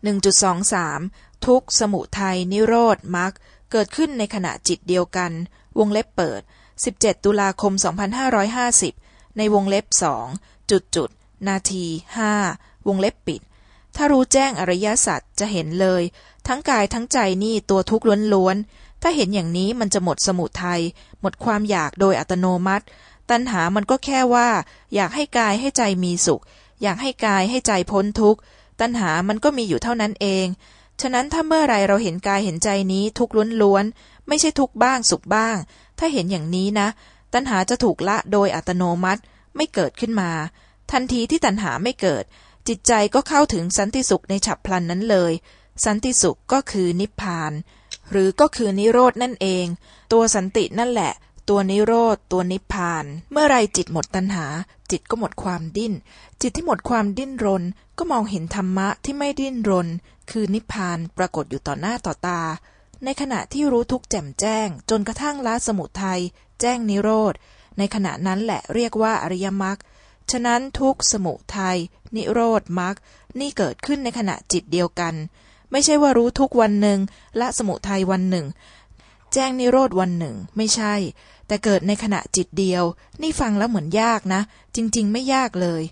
1.23 ทุกสมุทัยนิโรธมรรคเกิดขึ้นในขณะจิตเดียวกัน วงเล็บเปิด 17 ตุลาคม 2550 ในวงเล็บสองจุดจุดนาทีห้าวงเล็บปิด ถ้ารู้แจ้งอริยสัจจะเห็นเลย ทั้งกายทั้งใจนี่ตัวทุกข์ล้วนๆ ถ้าเห็นอย่างนี้มันจะหมดสมุทัยหมดความอยากโดยอัตโนมัติ ตัณหามันก็แค่ว่า อยากให้กายให้ใจมีสุข อยากให้กายให้ใจพ้นทุกข์ ตัณหามันก็มีอยู่เท่านั้นเอง ฉะนั้นถ้าเมื่อไรเราเห็นกายเห็นใจนี้ทุกล้วนๆ ไม่ใช่ทุกบ้างสุขบ้าง ถ้าเห็นอย่างนี้นะ ตัณหาจะถูกละโดยอัตโนมัติ ไม่เกิดขึ้นมา ทันทีที่ตัณหาไม่เกิด จิตใจก็เข้าถึงสันติสุขในฉับพลันนั้นเลย สันติสุขก็คือนิพพาน หรือก็คือนิโรธนั่นเอง ตัวสันตินั่นแหละ ตัวนิโรธ ตัวนิพพาน เมื่อไรจิตหมดตัณหา จิตก็หมดความดิ้น จิตที่หมดความดิ้นรน ก็มองเห็นธรรมะที่ไม่ดิ้นรน คือนิพพานปรากฏอยู่ต่อหน้าต่อตา ในขณะที่รู้ทุกแจ่มแจ้ง จนกระทั่งละสมุทัยแจ้งนิโรธ ในขณะนั้นแหละเรียกว่าอริยมรรคฉะนั้นทุกสมุทัยนิโรธมรรคนี่เกิดขึ้นในขณะจิตเดียวกัน ไม่ใช่ว่ารู้ทุกวันหนึ่งละสมุทัยวันหนึ่ง แจ้งนิโรธวันหนึ่ง ไม่ใช่ แต่เกิดในขณะจิตเดียว นี่ฟังแล้วเหมือนยากนะ จริง ๆ ไม่ยากเลย